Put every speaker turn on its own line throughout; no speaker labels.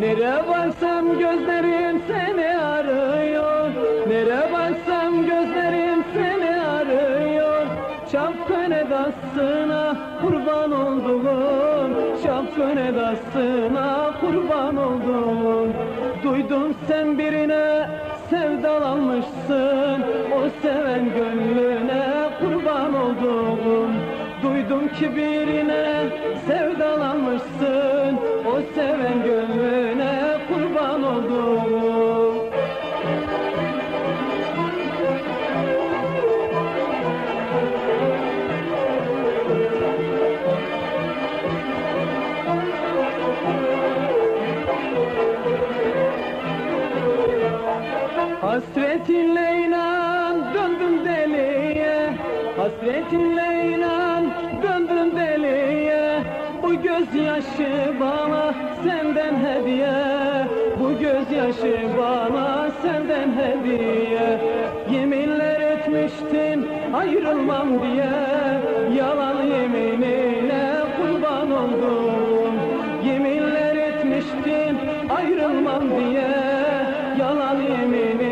Nere baksam gözlerim seni arıyor. Nere baksam gözlerim seni arıyor. Çapkın edasına kurban olduğum Çapkın edasına kurban olduğum Duydum sen birine sevdalanmışsın. O seven gönlüne kurban olduğum Duydum ki birine sevdalanmışsın. O seven gönlüne Hasretinle inan döndüm deliye. Hasretinle inan döndüm deliye. Bu gözyaşı bana senden hediye Gözyaşı bana senden hediye. Yeminler etmiştin ayrılmam diye. Yalan yeminine kurban oldum. Yeminler etmiştin ayrılmam diye. Yalan yeminine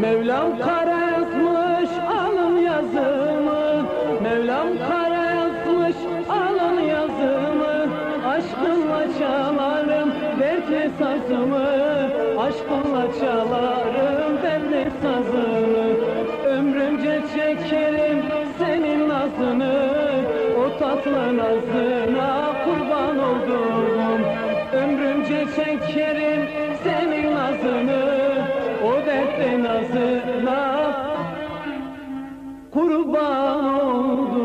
Mevlam kara yazmış alın yazımı. Mevlam kara yazmış alın yazımı. Aşkınla çalarım dertli sazımı. Aşkınla çalarım dertli sazımı. Ömrümce çekerim senin nazını. O tatlı nazına kurban oldum Ömrümce çekerim kurban oldum.